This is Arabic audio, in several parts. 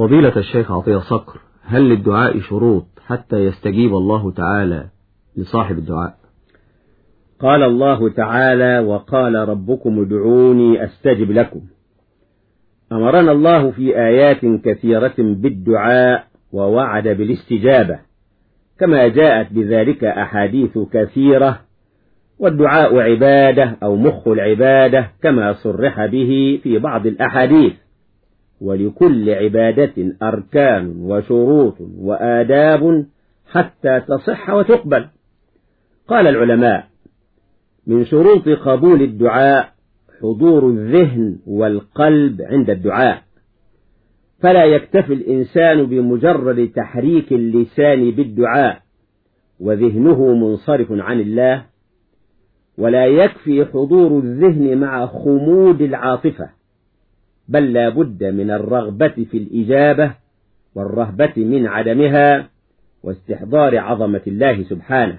فضيلة الشيخ عطية صقر هل للدعاء شروط حتى يستجيب الله تعالى لصاحب الدعاء؟ قال الله تعالى وقال ربكم ادعوني أستجب لكم. أمرنا الله في آيات كثيرة بالدعاء ووعد بالاستجابة كما جاءت بذلك أحاديث كثيرة والدعاء عبادة أو مخ العبادة كما صرح به في بعض الأحاديث. ولكل عبادة أركان وشروط وآداب حتى تصح وتقبل. قال العلماء من شروط قبول الدعاء حضور الذهن والقلب عند الدعاء. فلا يكتفي الإنسان بمجرد تحريك اللسان بالدعاء وذهنه منصرف عن الله ولا يكفي حضور الذهن مع خمود العاطفة. بل لا بد من الرغبة في الإجابة والرهبة من عدمها واستحضار عظمة الله سبحانه.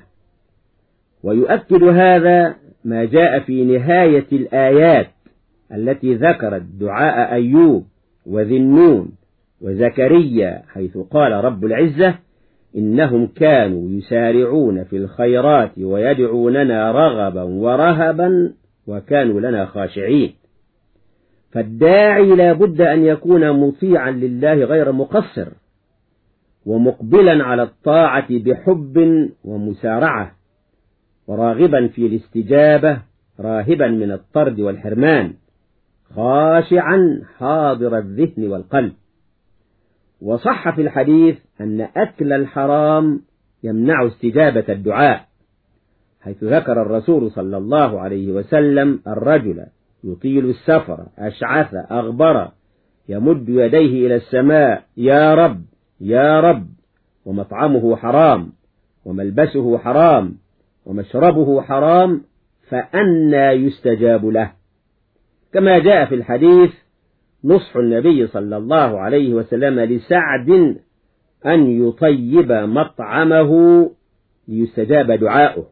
ويؤكد هذا ما جاء في نهاية الآيات التي ذكرت دعاء أيوب وذي النون وزكريا حيث قال رب العزة إنهم كانوا يسارعون في الخيرات ويدعوننا رغبا ورهبا وكانوا لنا خاشعين. فالداعي لا بد أن يكون مطيعا لله غير مقصر ومقبلا على الطاعة بحب ومسارعة وراغبا في الاستجابة راهبا من الطرد والحرمان خاشعا حاضر الذهن والقلب. وصح في الحديث أن أكل الحرام يمنع استجابة الدعاء حيث ذكر الرسول صلى الله عليه وسلم الرجل يطيل السفر أشعث أغبر يمد يديه إلى السماء يا رب يا رب ومطعمه حرام وملبسه حرام ومشربه حرام فأنى يستجاب له. كما جاء في الحديث نصح النبي صلى الله عليه وسلم لسعد أن يطيب مطعمه ليستجاب دعاؤه.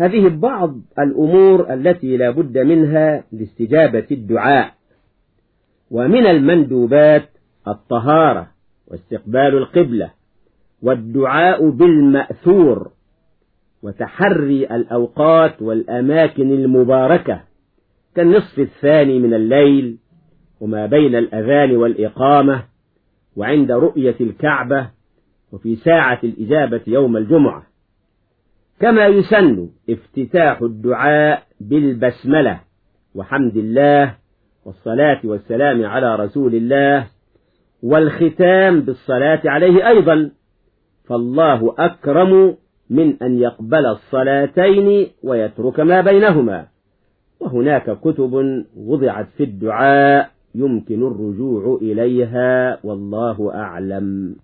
هذه بعض الأمور التي لا بد منها لاستجابة الدعاء. ومن المندوبات الطهارة واستقبال القبلة والدعاء بالمأثور وتحري الأوقات والأماكن المباركة كالنصف الثاني من الليل وما بين الأذان والإقامة وعند رؤية الكعبة وفي ساعة الإجابة يوم الجمعة. كما يسن افتتاح الدعاء بالبسملة. وحمد الله والصلاة والسلام على رسول الله والختام بالصلاة عليه أيضا. فالله أكرم من أن يقبل الصلاتين ويترك ما بينهما. وهناك كتب وضعت في الدعاء يمكن الرجوع إليها والله أعلم.